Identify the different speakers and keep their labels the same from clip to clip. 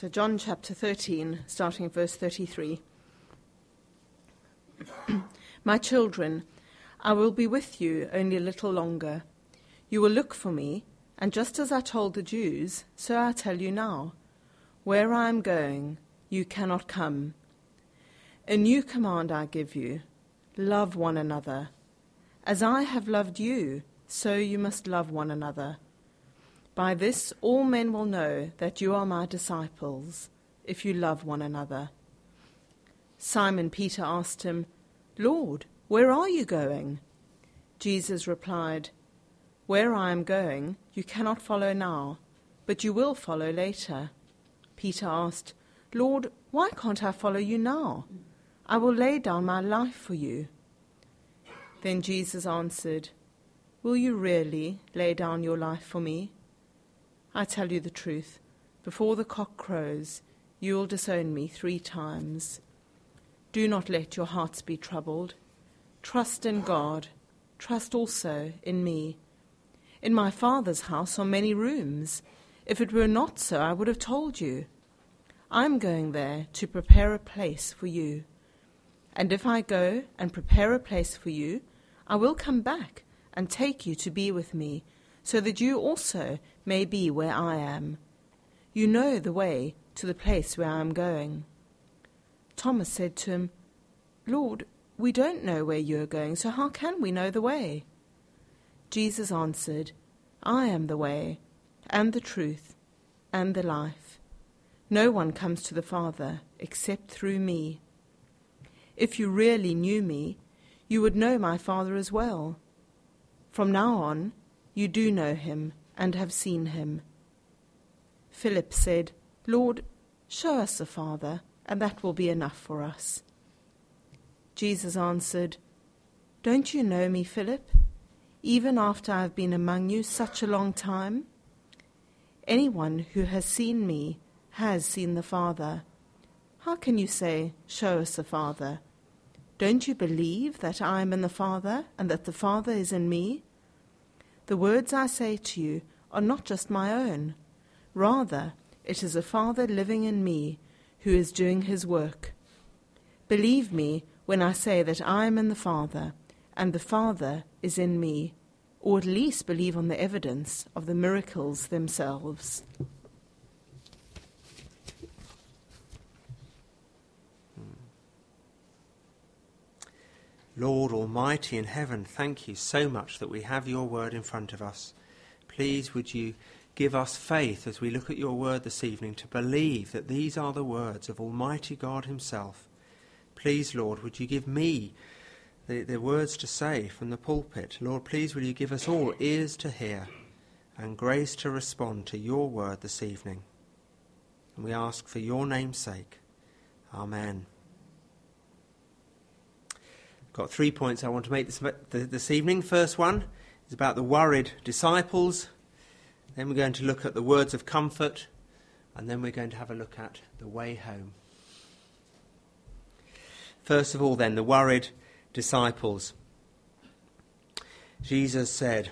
Speaker 1: So, John chapter 13, starting at verse 33. My children, I will be with you only a little longer. You will look for me, and just as I told the Jews, so I tell you now. Where I am going, you cannot come. A new command I give you love one another. As I have loved you, so you must love one another. By this all men will know that you are my disciples, if you love one another. Simon Peter asked him, Lord, where are you going? Jesus replied, Where I am going, you cannot follow now, but you will follow later. Peter asked, Lord, why can't I follow you now? I will lay down my life for you. Then Jesus answered, Will you really lay down your life for me? I tell you the truth, before the cock crows, you will disown me three times. Do not let your hearts be troubled. Trust in God. Trust also in me. In my Father's house are many rooms. If it were not so, I would have told you. I am going there to prepare a place for you. And if I go and prepare a place for you, I will come back and take you to be with me so that you also may be where I am. You know the way to the place where I am going. Thomas said to him, Lord, we don't know where you are going, so how can we know the way? Jesus answered, I am the way, and the truth, and the life. No one comes to the Father except through me. If you really knew me, you would know my Father as well. From now on, you do know him and have seen him. Philip said, Lord, show us the Father, and that will be enough for us. Jesus answered, Don't you know me, Philip, even after I have been among you such a long time? Anyone who has seen me has seen the Father. How can you say, Show us the Father? Don't you believe that I am in the Father, and that the Father is in me? The words I say to you are not just my own. Rather, it is a Father living in me who is doing his work. Believe me when I say that I am in the Father, and the Father is in me, or at least believe on the evidence of the miracles themselves.
Speaker 2: Lord Almighty in heaven, thank you so much that we have your word in front of us. Please, would you give us faith as we look at your word this evening to believe that these are the words of Almighty God Himself. Please, Lord, would you give me the, the words to say from the pulpit? Lord, please, will you give us all ears to hear and grace to respond to your word this evening? And we ask for your name's sake. Amen got three points I want to make this, this evening. First one is about the worried disciples. Then we're going to look at the words of comfort. And then we're going to have a look at the way home. First of all, then, the worried disciples. Jesus said,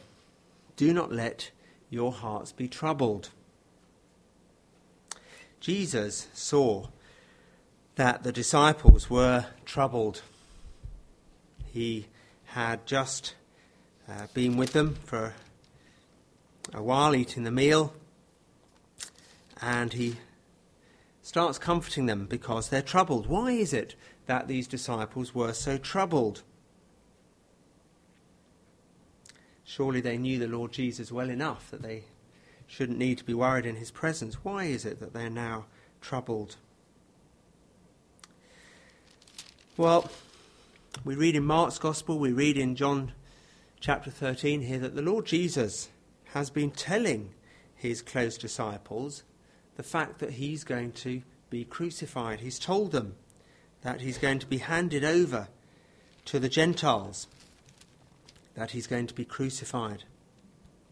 Speaker 2: Do not let your hearts be troubled. Jesus saw that the disciples were troubled. He had just uh, been with them for a while, eating the meal, and he starts comforting them because they're troubled. Why is it that these disciples were so troubled? Surely they knew the Lord Jesus well enough that they shouldn't need to be worried in his presence. Why is it that they're now troubled? Well, we read in Mark's Gospel, we read in John chapter 13 here that the Lord Jesus has been telling his close disciples the fact that he's going to be crucified. He's told them that he's going to be handed over to the Gentiles, that he's going to be crucified,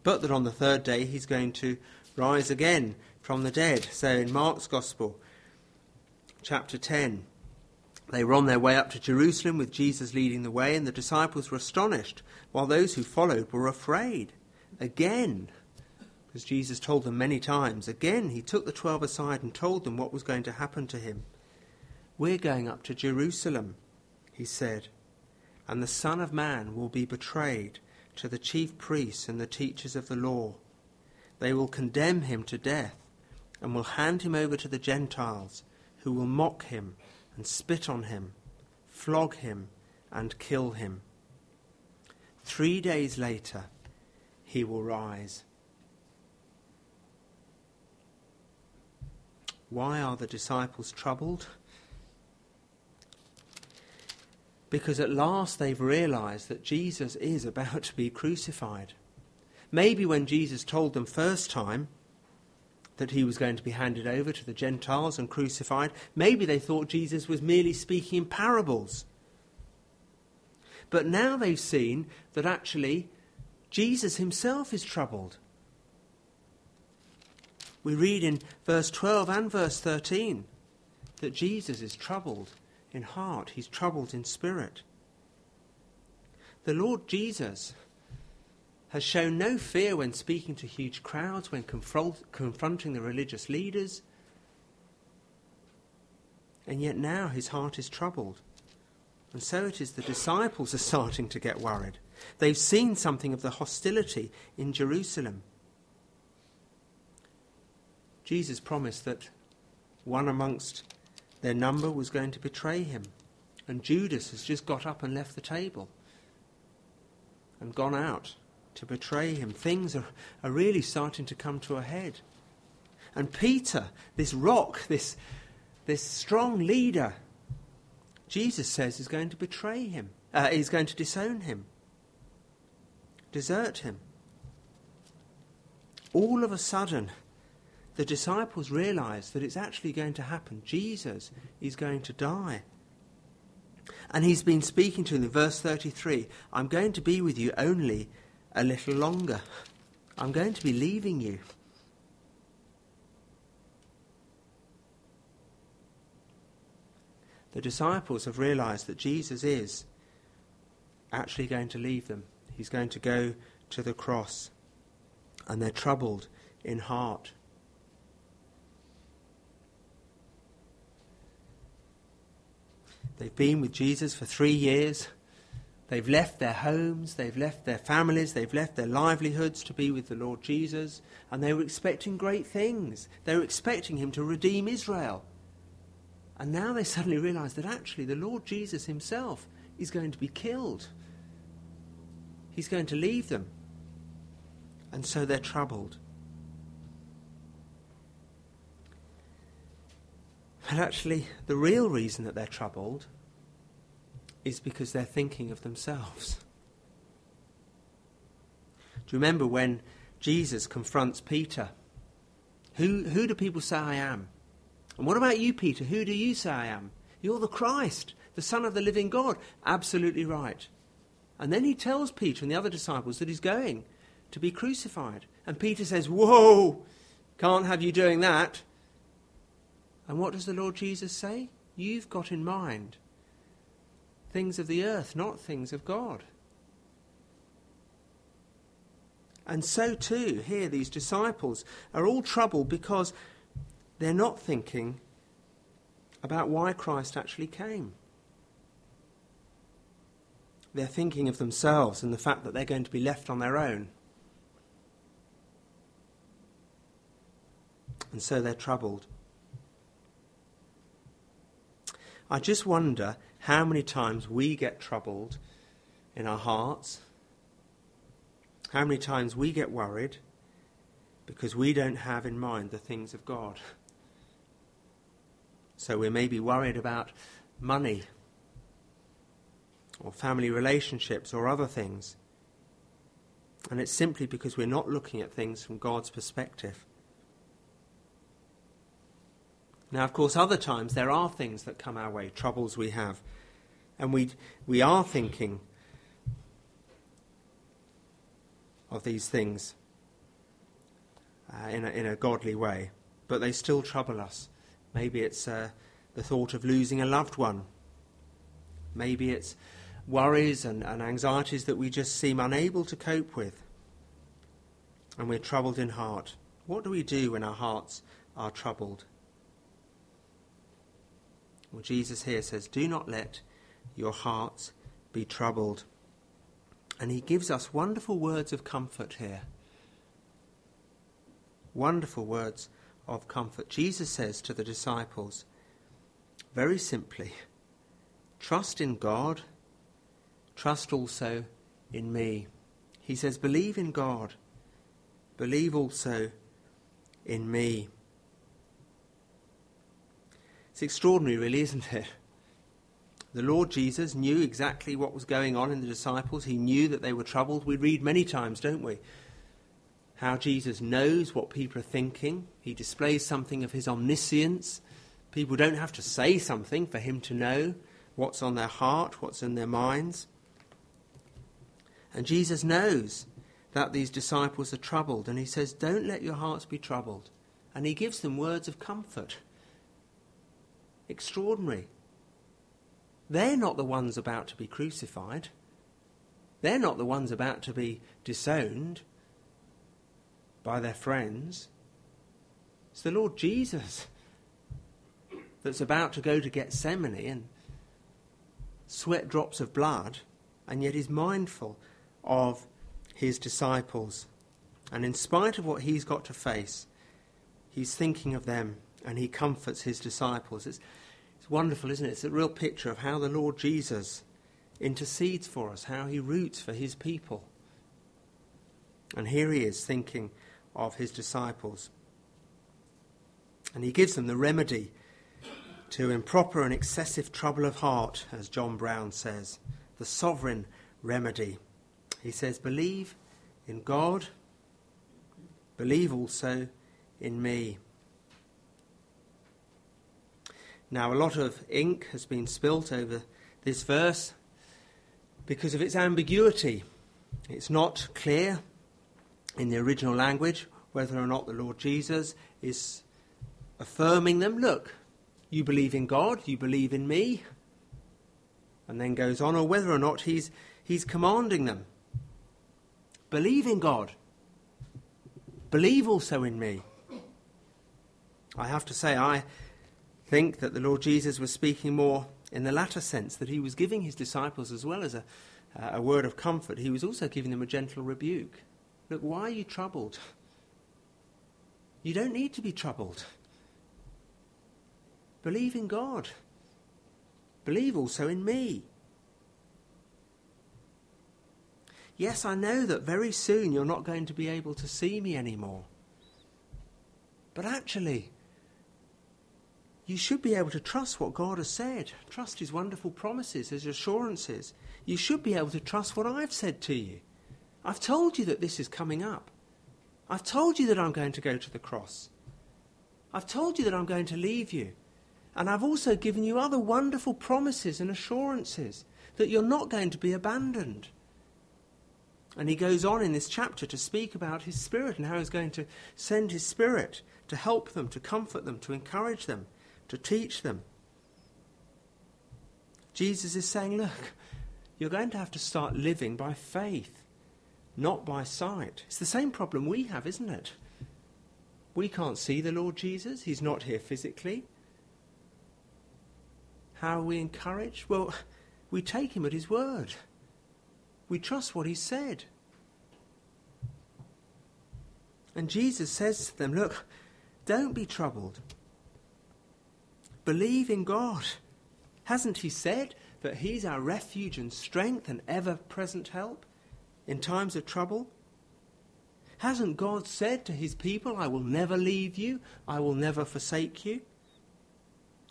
Speaker 2: but that on the third day he's going to rise again from the dead. So in Mark's Gospel, chapter 10, they were on their way up to Jerusalem with Jesus leading the way, and the disciples were astonished, while those who followed were afraid. Again, as Jesus told them many times. Again, he took the twelve aside and told them what was going to happen to him. We're going up to Jerusalem, he said, and the Son of Man will be betrayed to the chief priests and the teachers of the law. They will condemn him to death and will hand him over to the Gentiles, who will mock him and spit on him, flog him and kill him. Three days later, he will rise. Why are the disciples troubled? Because at last they've realized that Jesus is about to be crucified. Maybe when Jesus told them first time that he was going to be handed over to the Gentiles and crucified, maybe they thought Jesus was merely speaking in parables. But now they've seen that actually Jesus himself is troubled. We read in verse 12 and verse 13 that Jesus is troubled in heart, he's troubled in spirit. The Lord Jesus has shown no fear when speaking to huge crowds, when confront, confronting the religious leaders. And yet now his heart is troubled. And so it is the disciples are starting to get worried. They've seen something of the hostility in Jerusalem. Jesus promised that one amongst their number was going to betray him. And Judas has just got up and left the table and gone out to betray him. Things are, are really starting to come to a head. And Peter, this rock, this, this strong leader, Jesus says is going to betray him. Uh, he's going to disown him, desert him. All of a sudden, the disciples realize that it's actually going to happen. Jesus is going to die. And he's been speaking to them, in verse 33 I'm going to be with you only a little longer. I'm going to be leaving you. The disciples have realized that Jesus is actually going to leave them. He's going to go to the cross. And they're troubled in heart. They've been with Jesus for three years. They've left their homes, they've left their families, they've left their livelihoods to be with the Lord Jesus, and they were expecting great things. They were expecting him to redeem Israel. And now they suddenly realize that actually the Lord Jesus himself is going to be killed. He's going to leave them. And so they're troubled. And actually, the real reason that they're troubled is because they're thinking of themselves. Do you remember when Jesus confronts Peter? Who, who do people say I am? And what about you, Peter? Who do you say I am? You're the Christ, the Son of the living God. Absolutely right. And then he tells Peter and the other disciples that he's going to be crucified. And Peter says, Whoa, can't have you doing that. And what does the Lord Jesus say? You've got in mind things of the earth, not things of God. And so, too, here, these disciples are all troubled because they're not thinking about why Christ actually came. They're thinking of themselves and the fact that they're going to be left on their own. And so they're troubled. I just wonder how many times we get troubled in our hearts, how many times we get worried because we don't have in mind the things of God. So we may be worried about money or family relationships or other things. And it's simply because we're not looking at things from God's perspective. Now, of course, other times there are things that come our way, troubles we have, and we, we are thinking of these things uh, in, a, in a godly way, but they still trouble us. Maybe it's uh, the thought of losing a loved one. Maybe it's worries and, and anxieties that we just seem unable to cope with. and we're troubled in heart. What do we do when our hearts are troubled? Well, Jesus here says, Do not let your hearts be troubled. And he gives us wonderful words of comfort here. Wonderful words of comfort. Jesus says to the disciples, very simply, trust in God, trust also in me. He says, believe in God, believe also in me. It's extraordinary, really, isn't it? The Lord Jesus knew exactly what was going on in the disciples. He knew that they were troubled. We read many times, don't we? How Jesus knows what people are thinking. He displays something of his omniscience. People don't have to say something for him to know what's on their heart, what's in their minds. And Jesus knows that these disciples are troubled, and he says, Don't let your hearts be troubled. And he gives them words of comfort. Extraordinary. They're not the ones about to be crucified. They're not the ones about to be disowned by their friends. It's the Lord Jesus that's about to go to Gethsemane and sweat drops of blood, and yet is mindful of his disciples. And in spite of what he's got to face, he's thinking of them and he comforts his disciples. It's, it's wonderful, isn't it? It's a real picture of how the Lord Jesus intercedes for us, how he roots for his people. And here he is thinking of his disciples. And he gives them the remedy to improper and excessive trouble of heart, as John Brown says, the sovereign remedy. He says, Believe in God, believe also in me. Now, a lot of ink has been spilt over this verse because of its ambiguity. It's not clear in the original language whether or not the Lord Jesus is affirming them. Look, you believe in God, you believe in me. And then goes on, or whether or not he's, he's commanding them. Believe in God. Believe also in me. I have to say, I think that the Lord Jesus was speaking more in the latter sense, that he was giving his disciples, as well as a, a word of comfort, he was also giving them a gentle rebuke. Look, why are you troubled? You don't need to be troubled. Believe in God. Believe also in me. Yes, I know that very soon you're not going to be able to see me anymore. But actually, you should be able to trust what God has said, trust His wonderful promises, His assurances. You should be able to trust what I've said to you. I've told you that this is coming up. I've told you that I'm going to go to the cross. I've told you that I'm going to leave you. And I've also given you other wonderful promises and assurances that you're not going to be abandoned. And he goes on in this chapter to speak about his Spirit and how he's going to send his Spirit to help them, to comfort them, to encourage them, to teach them. Jesus is saying, Look, you're going to have to start living by faith, not by sight. It's the same problem we have, isn't it? We can't see the Lord Jesus, He's not here physically. How are we encouraged? Well, we take Him at His word, we trust what He said. And Jesus says to them, Look, don't be troubled. Believe in God. Hasn't He said that He's our refuge and strength and ever present help in times of trouble? Hasn't God said to His people, I will never leave you, I will never forsake you?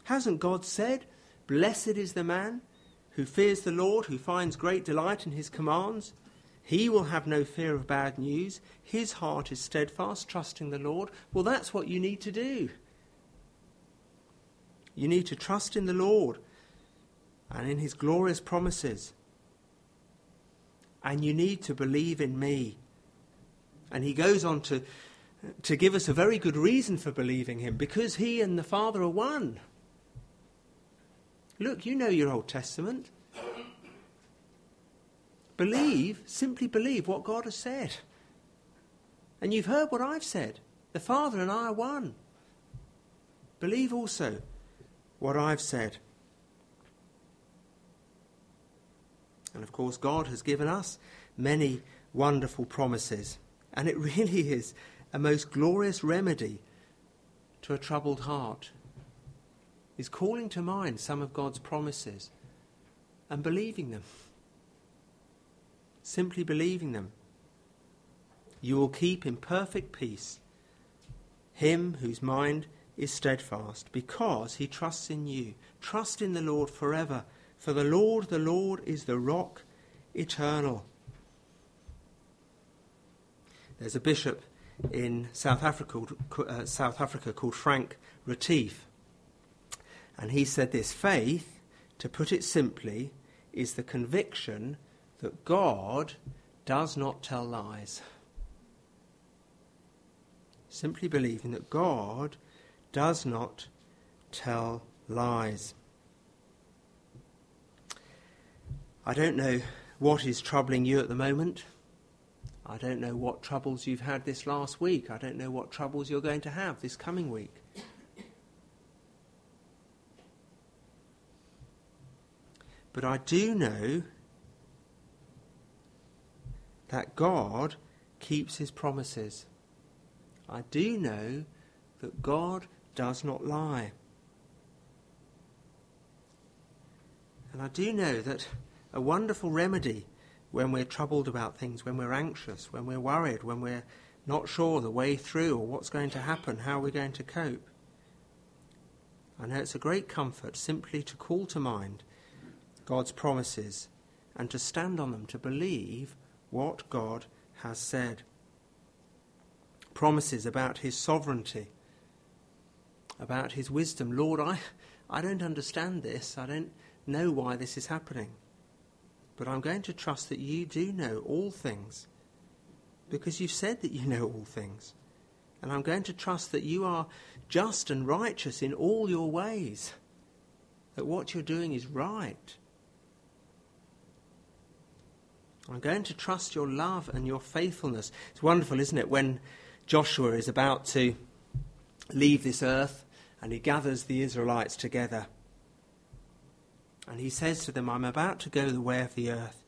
Speaker 2: Hasn't God said, Blessed is the man who fears the Lord, who finds great delight in His commands? He will have no fear of bad news. His heart is steadfast, trusting the Lord. Well, that's what you need to do. You need to trust in the Lord and in his glorious promises. And you need to believe in me. And he goes on to, to give us a very good reason for believing him because he and the Father are one. Look, you know your Old Testament. Believe, simply believe what God has said. And you've heard what I've said. The Father and I are one. Believe also what I've said. And of course, God has given us many wonderful promises. And it really is a most glorious remedy to a troubled heart. Is calling to mind some of God's promises and believing them. Simply believing them. You will keep in perfect peace him whose mind is steadfast, because he trusts in you. Trust in the Lord forever, for the Lord, the Lord, is the rock eternal. There's a bishop in South Africa, uh, South Africa called Frank Retief, and he said this faith, to put it simply, is the conviction that God does not tell lies. Simply believing that God does not tell lies. I don't know what is troubling you at the moment. I don't know what troubles you've had this last week. I don't know what troubles you're going to have this coming week. But I do know that God keeps his promises. I do know that God does not lie. And I do know that a wonderful remedy when we're troubled about things, when we're anxious, when we're worried, when we're not sure the way through or what's going to happen, how are we're going to cope. I know it's a great comfort simply to call to mind God's promises and to stand on them, to believe what God has said. Promises about His sovereignty, about his wisdom. Lord, I, I don't understand this. I don't know why this is happening. But I'm going to trust that you do know all things because you've said that you know all things. And I'm going to trust that you are just and righteous in all your ways, that what you're doing is right. I'm going to trust your love and your faithfulness. It's wonderful, isn't it, when Joshua is about to leave this earth and he gathers the Israelites together. And he says to them, I'm about to go the way of the earth.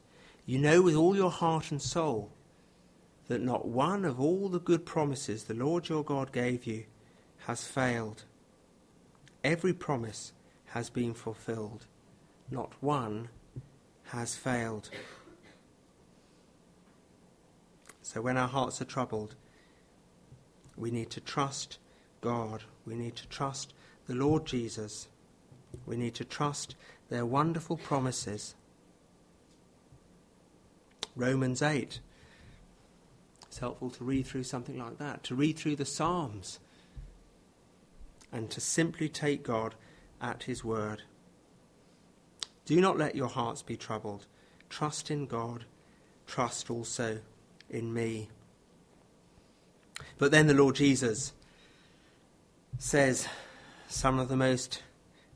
Speaker 2: You know with all your heart and soul that not one of all the good promises the Lord your God gave you has failed. Every promise has been fulfilled. Not one has failed. So when our hearts are troubled, we need to trust God. We need to trust the Lord Jesus. We need to trust their wonderful promises. Romans 8. It's helpful to read through something like that, to read through the Psalms, and to simply take God at His word. Do not let your hearts be troubled. Trust in God. Trust also in me. But then the Lord Jesus says some of the most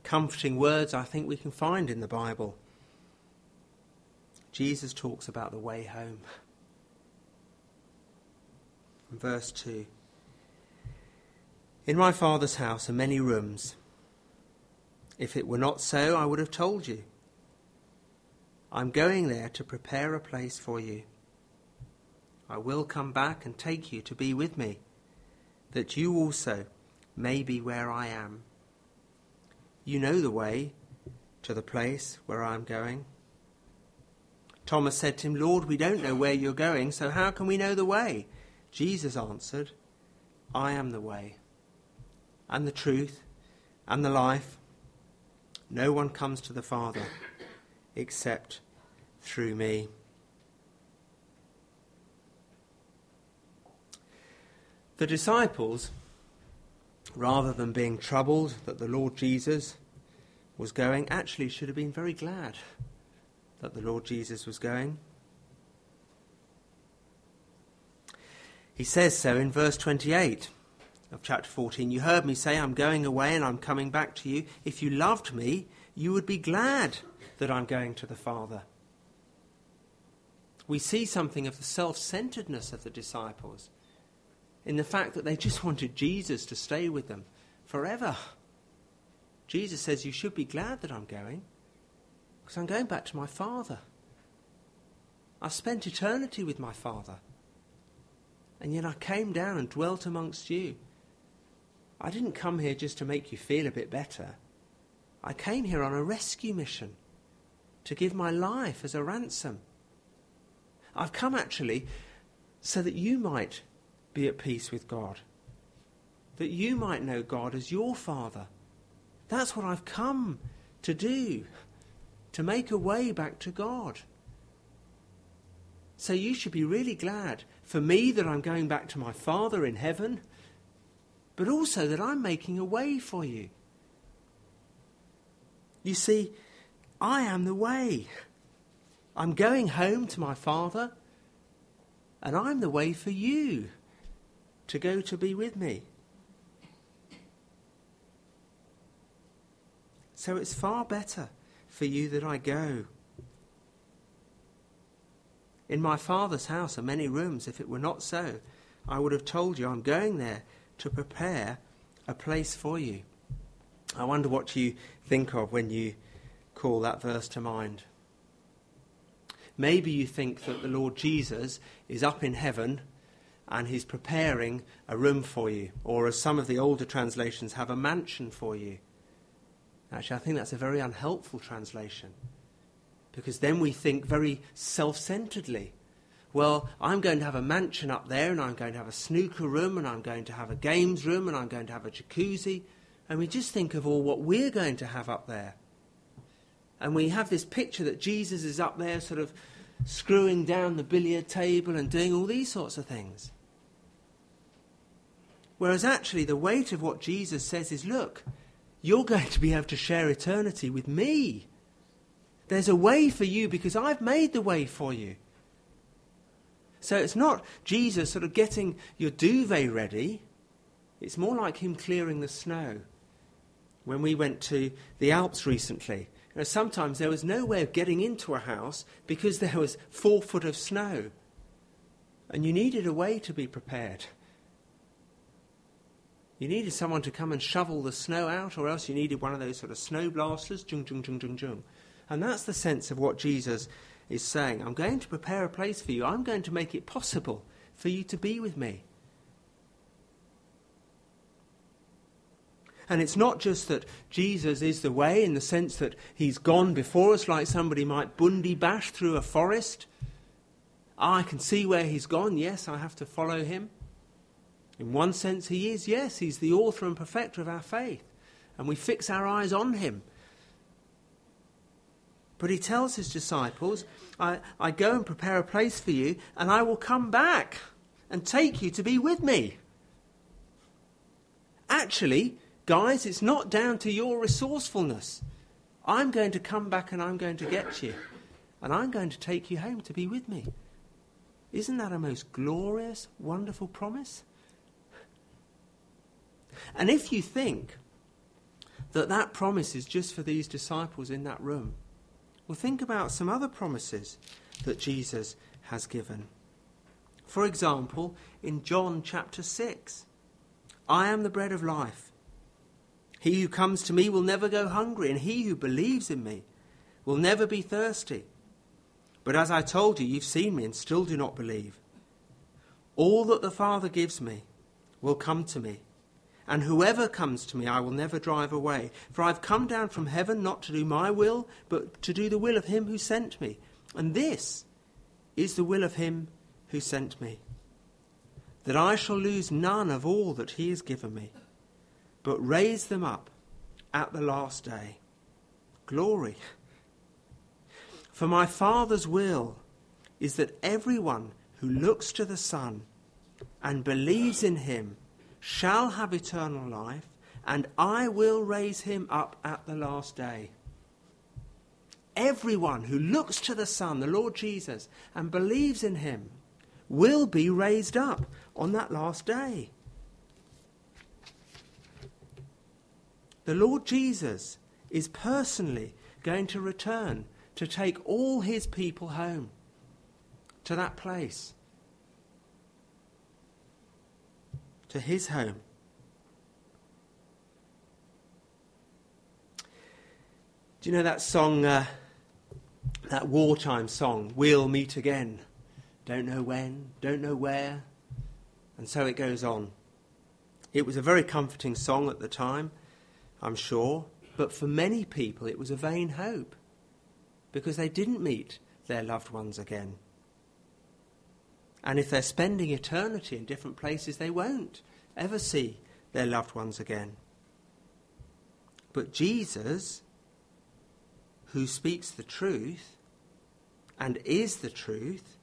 Speaker 2: comforting words I think we can find in the Bible. Jesus talks about the way home. Verse 2 In my Father's house are many rooms. If it were not so, I would have told you. I'm going there to prepare a place for you. I will come back and take you to be with me, that you also may be where I am. You know the way to the place where I am going. Thomas said to him, Lord, we don't know where you're going, so how can we know the way? Jesus answered, I am the way, and the truth, and the life. No one comes to the Father except through me. The disciples rather than being troubled that the Lord Jesus was going, actually should have been very glad that the Lord Jesus was going. He says so in verse 28 of chapter 14. You heard me say, I'm going away and I'm coming back to you. If you loved me, you would be glad that I'm going to the Father. We see something of the self centeredness of the disciples. In the fact that they just wanted Jesus to stay with them forever. Jesus says, You should be glad that I'm going, because I'm going back to my Father. I've spent eternity with my Father. And yet I came down and dwelt amongst you. I didn't come here just to make you feel a bit better. I came here on a rescue mission to give my life as a ransom. I've come actually so that you might be at peace with God, that you might know God as your Father. That's what I've come to do, to make a way back to God. So you should be really glad for me that I'm going back to my Father in heaven, but also that I'm making a way for you. You see, I am the way. I'm going home to my Father, and I'm the way for you to go to be with me. So it's far better for you that I go. In my Father's house are many rooms. If it were not so, I would have told you I'm going there to prepare a place for you. I wonder what you think of when you call that verse to mind. Maybe you think that the Lord Jesus is up in heaven and he's preparing a room for you, or as some of the older translations have, a mansion for you. Actually, I think that's a very unhelpful translation because then we think very self centeredly. Well, I'm going to have a mansion up there, and I'm going to have a snooker room, and I'm going to have a games room, and I'm going to have a jacuzzi. And we just think of all what we're going to have up there. And we have this picture that Jesus is up there, sort of screwing down the billiard table and doing all these sorts of things. Whereas actually, the weight of what Jesus says is look, you're going to be able to share eternity with me. There's a way for you because I've made the way for you. So it's not Jesus sort of getting your duvet ready, it's more like him clearing the snow. When we went to the Alps recently, you know, sometimes there was no way of getting into a house because there was four foot of snow. And you needed a way to be prepared. You needed someone to come and shovel the snow out, or else you needed one of those sort of snow blasters, jung, jung, jung, jung, jung. And that's the sense of what Jesus is saying. I'm going to prepare a place for you. I'm going to make it possible for you to be with me. And it's not just that Jesus is the way in the sense that he's gone before us like somebody might bundu bash through a forest. I can see where he's gone. Yes, I have to follow him. In one sense, he is, yes, he's the author and perfecter of our faith. And we fix our eyes on him. But he tells his disciples, I, I go and prepare a place for you, and I will come back and take you to be with me. Actually, guys, it's not down to your resourcefulness. I'm going to come back and I'm going to get you. And I'm going to take you home to be with me. Isn't that a most glorious, wonderful promise? And if you think that that promise is just for these disciples in that room, well, think about some other promises that Jesus has given. For example, in John chapter 6, I am the bread of life. He who comes to me will never go hungry, and he who believes in me will never be thirsty. But as I told you, you've seen me and still do not believe. All that the Father gives me will come to me and whoever comes to me I will never drive away. For I've come down from heaven not to do my will, but to do the will of him who sent me. And this is the will of him who sent me. That I shall lose none of all that he has given me, but raise them up at the last day. Glory. For my Father's will is that everyone who looks to the Son and believes in him shall have eternal life, and I will raise him up at the last day. Everyone who looks to the Son, the Lord Jesus, and believes in him will be raised up on that last day. The Lord Jesus is personally going to return to take all his people home to that place to his home. Do you know that song, uh, that wartime song, We'll Meet Again? Don't know when, don't know where, and so it goes on. It was a very comforting song at the time, I'm sure, but for many people it was a vain hope because they didn't meet their loved ones again. And if they're spending eternity in different places, they won't ever see their loved ones again. But Jesus, who speaks the truth and is the truth,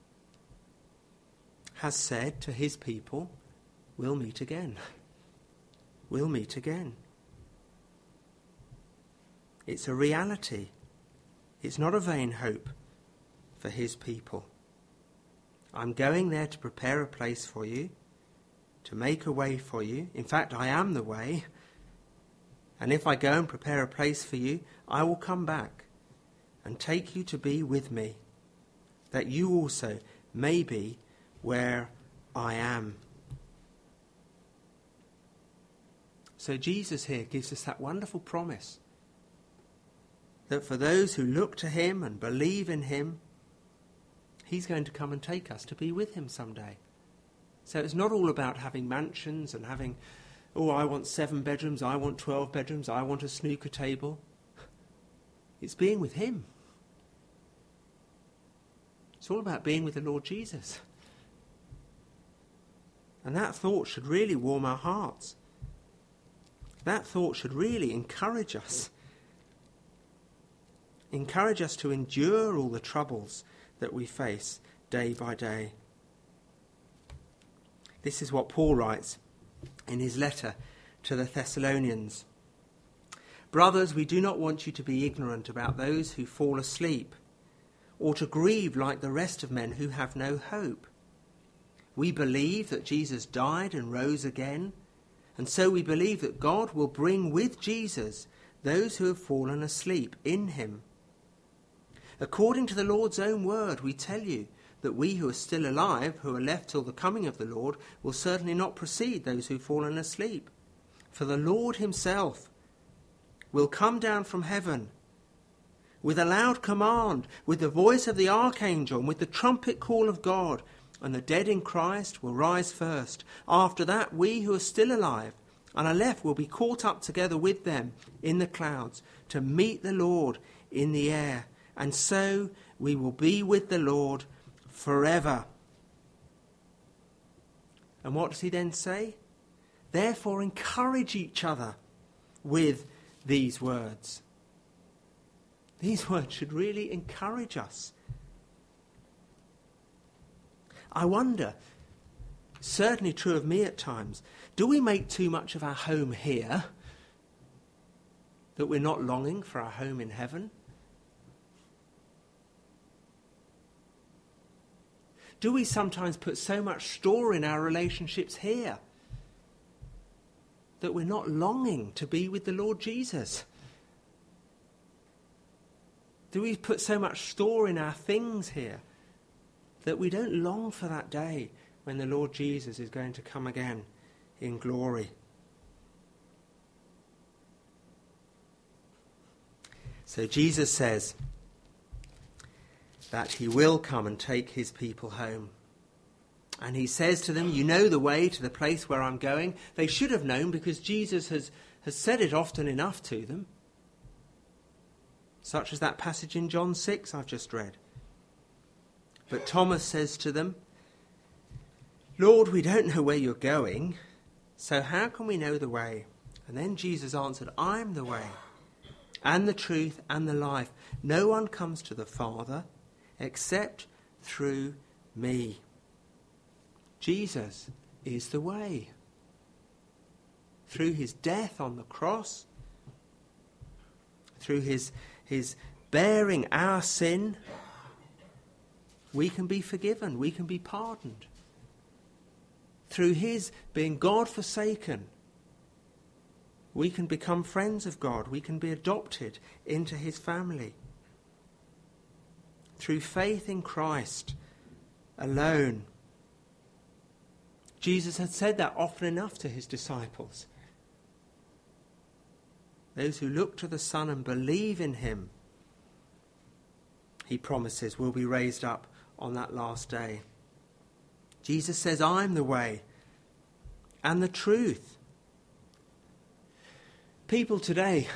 Speaker 2: has said to his people, We'll meet again. We'll meet again. It's a reality. It's not a vain hope for his people. I'm going there to prepare a place for you, to make a way for you. In fact, I am the way. And if I go and prepare a place for you, I will come back and take you to be with me, that you also may be where I am. So Jesus here gives us that wonderful promise that for those who look to him and believe in him, he's going to come and take us to be with him someday. So it's not all about having mansions and having, oh, I want seven bedrooms, I want 12 bedrooms, I want a snooker table. It's being with him. It's all about being with the Lord Jesus. And that thought should really warm our hearts. That thought should really encourage us encourage us to endure all the troubles that we face day by day. This is what Paul writes in his letter to the Thessalonians. Brothers, we do not want you to be ignorant about those who fall asleep, or to grieve like the rest of men who have no hope. We believe that Jesus died and rose again, and so we believe that God will bring with Jesus those who have fallen asleep in him. According to the Lord's own word, we tell you that we who are still alive, who are left till the coming of the Lord, will certainly not precede those who've fallen asleep. For the Lord himself will come down from heaven with a loud command, with the voice of the archangel, and with the trumpet call of God, and the dead in Christ will rise first. After that, we who are still alive and are left will be caught up together with them in the clouds to meet the Lord in the air and so we will be with the Lord forever. And what does he then say? Therefore, encourage each other with these words. These words should really encourage us. I wonder, certainly true of me at times, do we make too much of our home here that we're not longing for our home in heaven? Do we sometimes put so much store in our relationships here that we're not longing to be with the Lord Jesus? Do we put so much store in our things here that we don't long for that day when the Lord Jesus is going to come again in glory? So Jesus says, that he will come and take his people home. And he says to them, You know the way to the place where I'm going. They should have known because Jesus has, has said it often enough to them, such as that passage in John 6 I've just read. But Thomas says to them, Lord, we don't know where you're going, so how can we know the way? And then Jesus answered, I'm the way, and the truth, and the life. No one comes to the Father except through me. Jesus is the way. Through his death on the cross, through his, his bearing our sin, we can be forgiven, we can be pardoned. Through his being God forsaken, we can become friends of God, we can be adopted into his family through faith in Christ alone. Jesus had said that often enough to his disciples. Those who look to the Son and believe in him, he promises, will be raised up on that last day. Jesus says, I'm the way and the truth. People today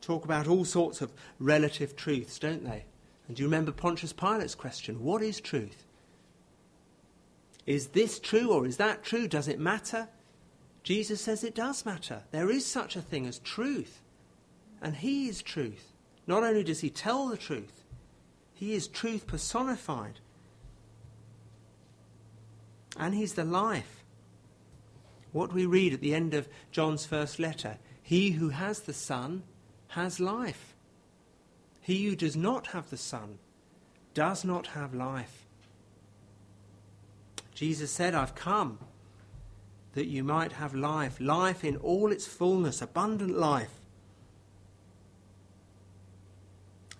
Speaker 2: talk about all sorts of relative truths, don't they? And do you remember Pontius Pilate's question? What is truth? Is this true or is that true? Does it matter? Jesus says it does matter. There is such a thing as truth. And He is truth. Not only does He tell the truth, He is truth personified. And He's the life. What we read at the end of John's first letter He who has the Son has life. He who does not have the Son does not have life. Jesus said, I've come that you might have life, life in all its fullness, abundant life.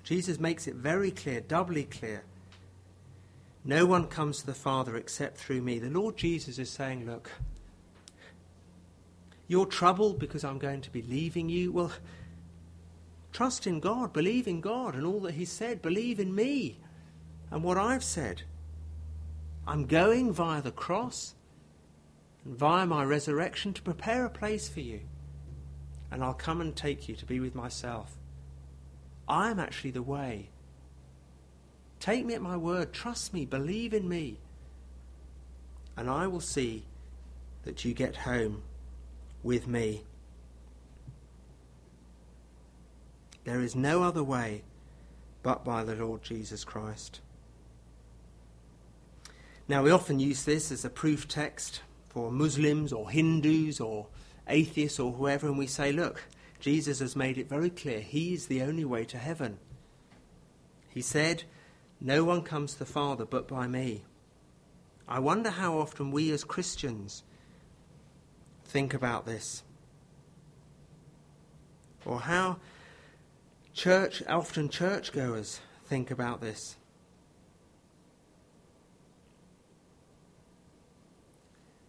Speaker 2: Jesus makes it very clear, doubly clear. No one comes to the Father except through me. The Lord Jesus is saying, Look, you're troubled because I'm going to be leaving you. Well, trust in God, believe in God and all that He said, believe in me and what I've said. I'm going via the cross and via my resurrection to prepare a place for you. And I'll come and take you to be with myself. I am actually the way. Take me at my word, trust me, believe in me, and I will see that you get home with me. There is no other way but by the Lord Jesus Christ. Now, we often use this as a proof text for Muslims or Hindus or atheists or whoever, and we say, look, Jesus has made it very clear He is the only way to heaven. He said, No one comes to the Father but by me. I wonder how often we as Christians think about this. Or how church, often churchgoers think about this.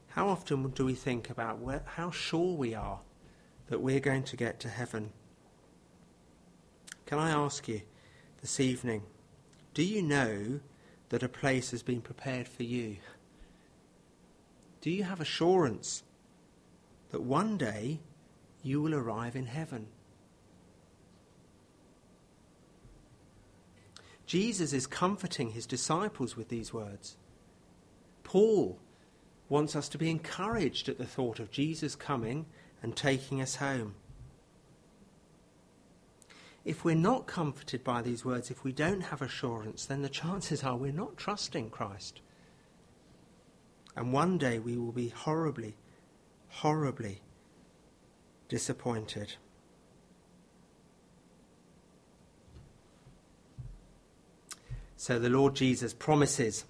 Speaker 2: How often do we think about where, how sure we are that we're going to get to heaven? Can I ask you this evening, do you know that a place has been prepared for you? Do you have assurance that one day you will arrive in heaven? Jesus is comforting his disciples with these words. Paul wants us to be encouraged at the thought of Jesus coming and taking us home. If we're not comforted by these words, if we don't have assurance, then the chances are we're not trusting Christ. And one day we will be horribly, horribly disappointed. So the Lord Jesus promises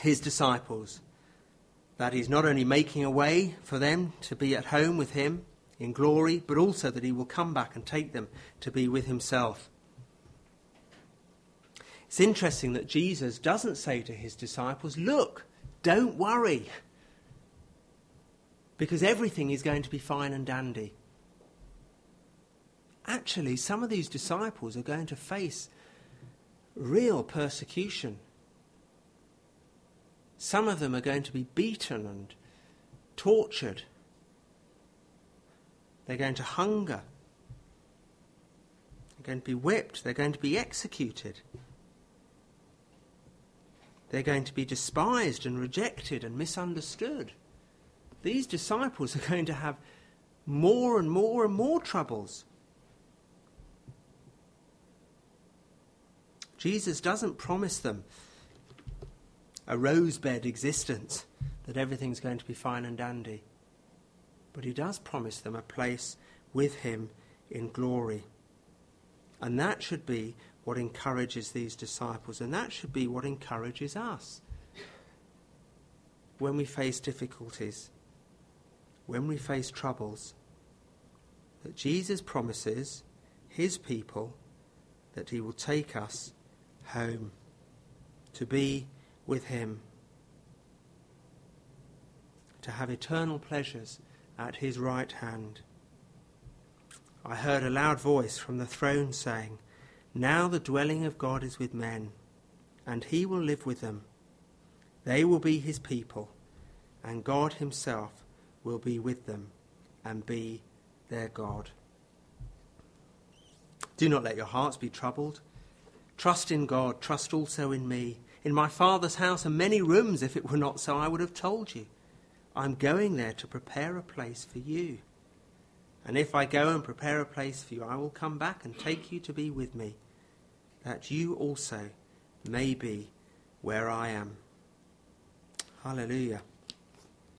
Speaker 2: his disciples that he's not only making a way for them to be at home with him in glory, but also that he will come back and take them to be with himself. It's interesting that Jesus doesn't say to his disciples, Look, don't worry, because everything is going to be fine and dandy. Actually, some of these disciples are going to face real persecution some of them are going to be beaten and tortured. They're going to hunger. They're going to be whipped. They're going to be executed. They're going to be despised and rejected and misunderstood. These disciples are going to have more and more and more troubles. Jesus doesn't promise them a rosebed existence, that everything's going to be fine and dandy. But he does promise them a place with him in glory. And that should be what encourages these disciples, and that should be what encourages us when we face difficulties, when we face troubles, that Jesus promises his people that he will take us home to be with him. to have eternal pleasures at his right hand. I heard a loud voice from the throne saying, Now the dwelling of God is with men, and he will live with them. They will be his people, and God himself will be with them and be their God. Do not let your hearts be troubled. Trust in God, trust also in me. In my Father's house are many rooms. If it were not so, I would have told you. I'm going there to prepare a place for you. And if I go and prepare a place for you, I will come back and take you to be with me, that you also may be where I am. Hallelujah.